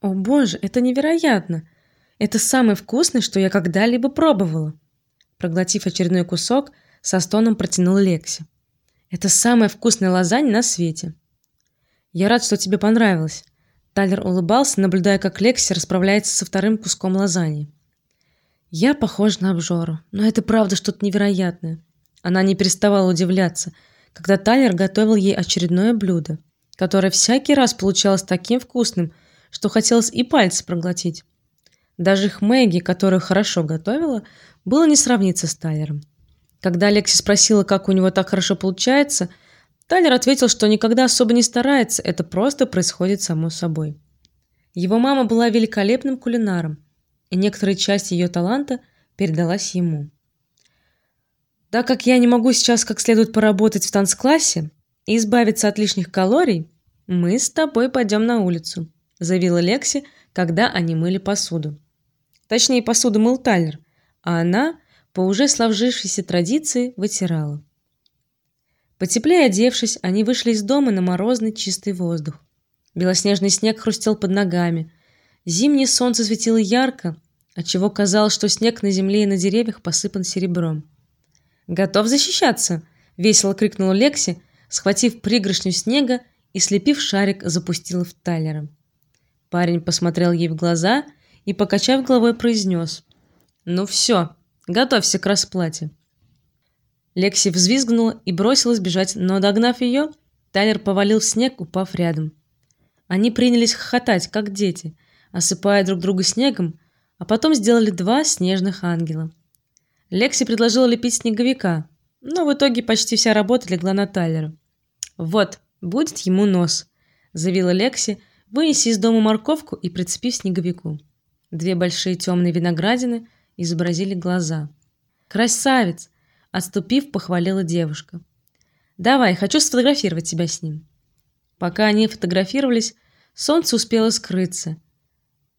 О, боже, это невероятно. Это самый вкусный, что я когда-либо пробовала. Проглотив очередной кусок, со стоном протянул Лекси. Это самая вкусная лазанья на свете. Я рад, что тебе понравилось. Тайлер улыбался, наблюдая, как Лекси расправляется со вторым куском лазаньи. Я похож на обжору, но это правда что-то невероятное. Она не переставала удивляться, когда Тайлер готовил ей очередное блюдо, которое всякий раз получалось таким вкусным, что хотелось и пальцы проглотить. Даже их Мэгги, которая хорошо готовила, было не сравниться с Тайлером. Когда Лекси спросила, как у него так хорошо получается, Тайлер ответил, что никогда особо не старается, это просто происходит само собой. Его мама была великолепным кулинаром, и некоторая часть ее таланта передалась ему. Так как я не могу сейчас как следует поработать в танцклассе и избавиться от лишних калорий, мы с тобой пойдем на улицу, заявила Лекси, когда они мыли посуду. Точнее, посуду мыл Тайлер, а она по уже сложившейся традиции вытирала. Потеплее одевшись, они вышли из дома на морозный чистый воздух. Белоснежный снег хрустел под ногами. Зимнее солнце светило ярко, отчего казалось, что снег на земле и на деревьях посыпан серебром. Готов защищаться, весело крикнула Лекси, схватив пригоршню снега и слепив шарик, запустила в Тайлера. Парень посмотрел ей в глаза и, покачав головой, произнес: "Ну все, готовься к расплате". Лекси взвизгнула и бросилась бежать, но догнав ее, Тайлер повалил в снег, упав рядом. Они принялись хохотать, как дети, осыпая друг друга снегом, а потом сделали два снежных ангела. Лекси предложила лепить снеговика, но в итоге почти вся работа легла на Тайлера. Вот, будет ему нос, заявила Лекси, вынеся из дома морковку и прицепив снеговику. Две большие темные виноградины изобразили глаза. Красавец, отступив, похвалила девушка. Давай, хочу сфотографировать тебя с ним. Пока они фотографировались, солнце успело скрыться,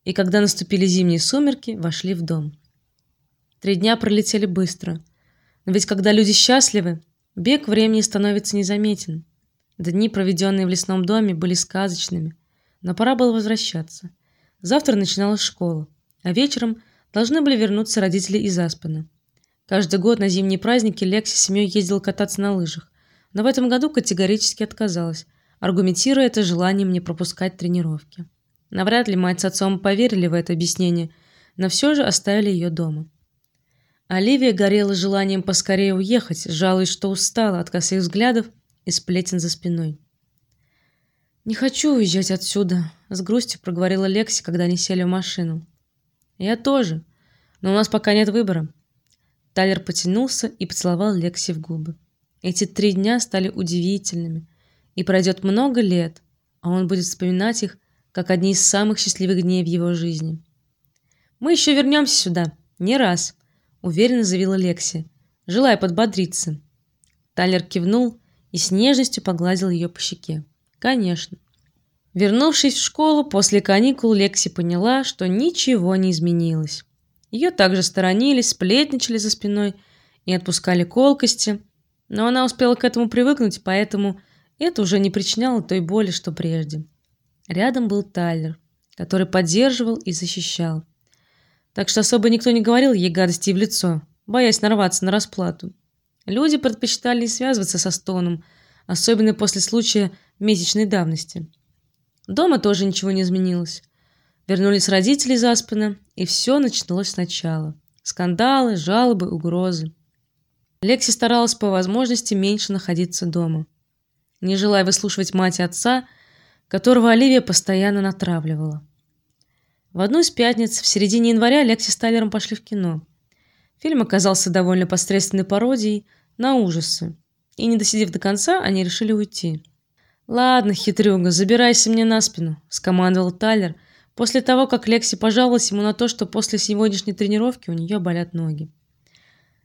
и когда наступили зимние сумерки, вошли в дом. Три дня пролетели быстро. Но ведь когда люди счастливы, бег времени становится незаметен. Дни, проведенные в лесном доме, были сказочными, но пора было возвращаться. Завтра начиналась школа, а вечером должны были вернуться родители из Аспена. Каждый год на зимние праздники Лекси с семьей ездил кататься на лыжах, но в этом году категорически отказалась, аргументируя это желанием не пропускать тренировки. Навряд ли мать с отцом поверили в это объяснение, но все же оставили ее дома. Оливия горела желанием поскорее уехать, жалуясь, что устала от косых взглядов и сплетен за спиной. Не хочу уезжать отсюда, с грустью проговорила Лекси, когда они сели в машину. Я тоже, но у нас пока нет выбора. Тайлер потянулся и поцеловал Лекси в губы. Эти три дня стали удивительными, и пройдет много лет, а он будет вспоминать их как одни из самых счастливых дней в его жизни. Мы еще вернемся сюда, не раз, уверенно заявила Лекси, желая подбодриться. Тайлер кивнул и с нежностью погладил ее по щеке. Конечно. Вернувшись в школу после каникул, Лекси поняла, что ничего не изменилось. Ее также сторонились, сплетничали за спиной и отпускали колкости, но она успела к этому привыкнуть, поэтому это уже не причиняло той боли, что прежде. Рядом был Тайлер, который поддерживал и защищал. Так что особо никто не говорил ей гадости в лицо, боясь нарваться на расплату. Люди предпочитали не связываться со Стоном, особенно после случая месячной давности. Дома тоже ничего не изменилось. Вернулись родители из и все началось сначала. Скандалы, жалобы, угрозы. Лекси старалась по возможности меньше находиться дома. Не желая выслушивать мать и отца, которого Оливия постоянно натравливала. В одну из пятниц в середине января Лекси с Тайлером пошли в кино. Фильм оказался довольно посредственной пародией на ужасы, и не досидев до конца, они решили уйти. Ладно, хитрюга, забирайся мне на спину, скомандовал Тайлер после того, как Лекси пожаловалась ему на то, что после сегодняшней тренировки у нее болят ноги.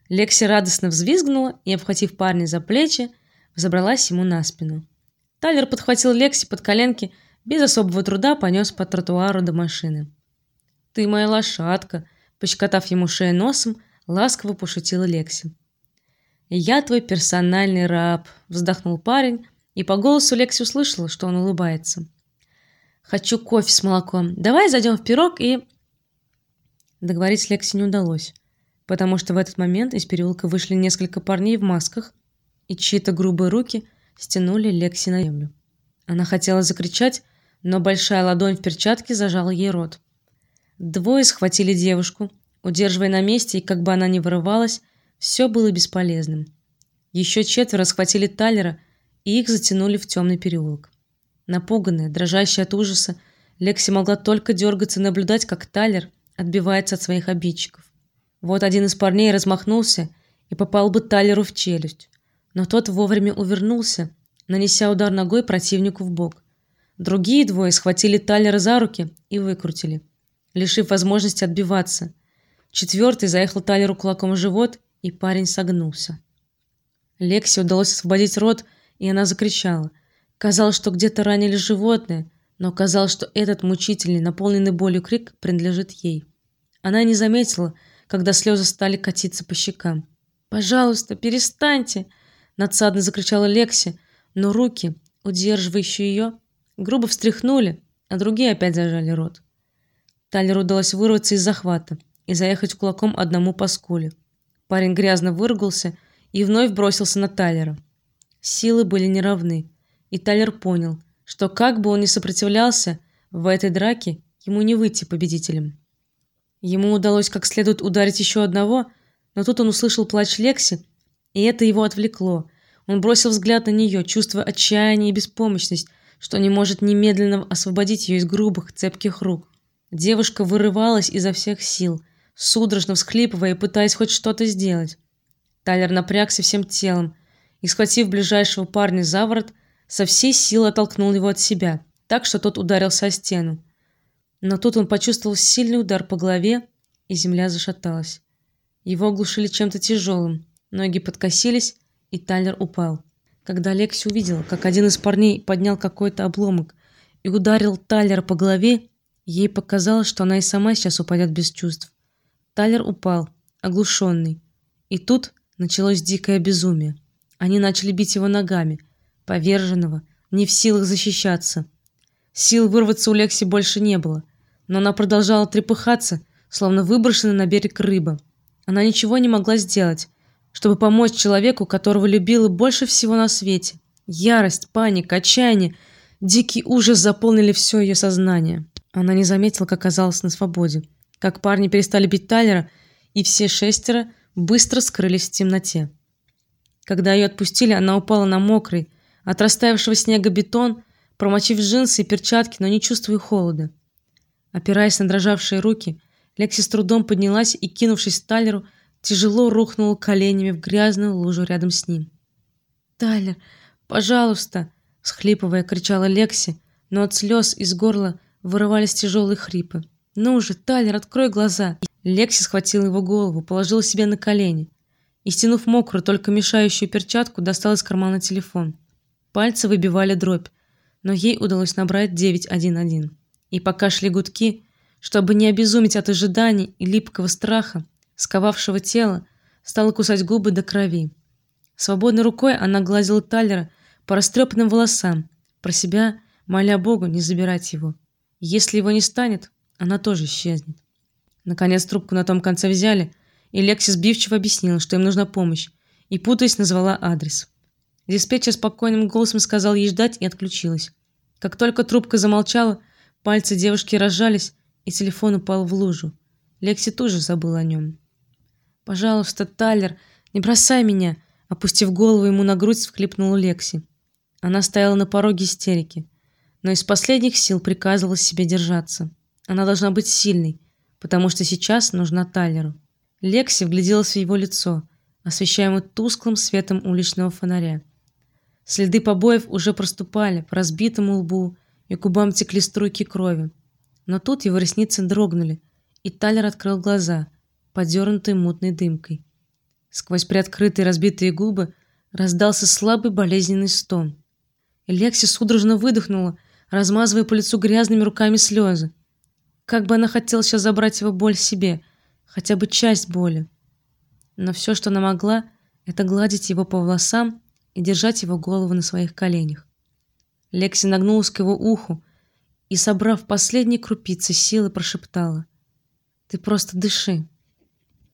Лекси радостно взвизгнула и, обхватив парня за плечи, взобралась ему на спину. Тайлер подхватил Лекси под коленки, без особого труда понес по тротуару до машины. Ты моя лошадка, пощекотав ему шею носом, ласково пошутила Лекси. Я твой персональный раб, вздохнул парень, и по голосу Лекси услышала, что он улыбается. Хочу кофе с молоком. Давай зайдем в пирог и Договорить с Лекси не удалось, потому что в этот момент из переулка вышли несколько парней в масках, и чьи-то грубые руки стянули Лекси на землю. Она хотела закричать, но большая ладонь в перчатке зажала ей рот. Двое схватили девушку, удерживая на месте, и как бы она ни вырывалась, все было бесполезным. Еще четверо схватили Талера, и их затянули в темный переулок. Напуганная, дрожащая от ужаса, Лекси могла только дергаться и наблюдать, как Талер отбивается от своих обидчиков. Вот один из парней размахнулся и попал бы Талеру в челюсть, но тот вовремя увернулся, нанеся удар ногой противнику в бок. Другие двое схватили Талера за руки и выкрутили, лишив возможности отбиваться. Четвертый заехал Талеру кулаком в живот, и парень согнулся. Лексе удалось освободить рот, и она закричала. Казалось, что где-то ранили животное, но казалось, что этот мучительный, наполненный болью крик принадлежит ей. Она не заметила, когда слезы стали катиться по щекам. "Пожалуйста, перестаньте", надсадно закричала Лекси, но руки, удерживающие ее, грубо встряхнули, а другие опять зажали рот. Тайлеру удалось вырваться из захвата и заехать кулаком одному по скуле. Парень грязно выругался и вновь бросился на Тайлера. Силы были неравны, и Тайлер понял, что как бы он ни сопротивлялся, в этой драке ему не выйти победителем. Ему удалось как следует ударить еще одного, но тут он услышал плач Лекси, и это его отвлекло. Он бросил взгляд на нее, чувствуя отчаяние и беспомощность, что не может немедленно освободить ее из грубых, цепких рук. Девушка вырывалась изо всех сил, судорожно всхлипывая и пытаясь хоть что-то сделать. Тайлер напрягся всем телом и, схватив ближайшего парня за ворот, со всей силы оттолкнул его от себя, так что тот ударился о стену. Но тут он почувствовал сильный удар по голове, и земля зашаталась. Его оглушили чем-то тяжелым, ноги подкосились, и Тайлер упал. Когда Лекси увидела, как один из парней поднял какой-то обломок и ударил Тайлера по голове, ей показалось, что она и сама сейчас упадет без чувств. Тайлер упал, оглушенный. И тут началось дикое безумие. Они начали бить его ногами, поверженного, не в силах защищаться. Сил вырваться у Лекси больше не было, но она продолжала трепыхаться, словно выброшенная на берег рыба. Она ничего не могла сделать, чтобы помочь человеку, которого любила больше всего на свете. Ярость, паника, отчаяние, дикий ужас заполнили все ее сознание. Она не заметила, как оказалась на свободе, как парни перестали бить Тайлера, и все шестеро быстро скрылись в темноте. Когда ее отпустили, она упала на мокрый, от растаявшего снега бетон, промочив джинсы и перчатки, но не чувствуя холода. Опираясь на дрожавшие руки, Лекси с трудом поднялась и, кинувшись к Тайлеру, тяжело рухнула коленями в грязную лужу рядом с ним. "Тайлер, пожалуйста", всхлипывая, кричала Лекси, но от слез из горла вырывались тяжелые хрипы. "Ну же, Тайлер, открой глаза". Лекси схватила его голову, положила себе на колени и, стянув мокрую, только мешающую перчатку, достала из кармана телефон. Пальцы выбивали дробь, но ей удалось набрать 911. И пока шли гудки, чтобы не обезуметь от ожиданий и липкого страха, сковавшего тело, стала кусать губы до крови. Свободной рукой она гладила Таллера по растрепанным волосам, про себя моля Богу не забирать его. Если его не станет, она тоже исчезнет. Наконец трубку на том конце взяли, и Лекси сбивчиво объяснила, что им нужна помощь, и путаясь назвала адрес. Диспетчер спокойным голосом сказал ей ждать и отключилась. Как только трубка замолчала, пальцы девушки разжались, и телефон упал в лужу. Лекси тоже забыла о нем. Пожалуйста, Тайлер, не бросай меня, опустив голову ему на грудь, всхлипнула Лекси. Она стояла на пороге истерики, но из последних сил приказывала себе держаться. Она должна быть сильной, потому что сейчас нужна Тайлеру. Лекси вгляделась в его лицо, освещаемое тусклым светом уличного фонаря. Следы побоев уже проступали по разбитому лбу, и губам текли струйки крови. Но тут его ресницы дрогнули, и Тайлер открыл глаза, подернутые мутной дымкой. Сквозь приоткрытые разбитые губы раздался слабый болезненный стон. Лекси судорожно выдохнула, размазывая по лицу грязными руками слезы. Как бы она хотела сейчас забрать его боль себе, хотя бы часть боли. Но все, что она могла, это гладить его по волосам и держать его голову на своих коленях. Лекси нагнулась к его уху и, собрав последние крупицы силы, прошептала: "Ты просто дыши".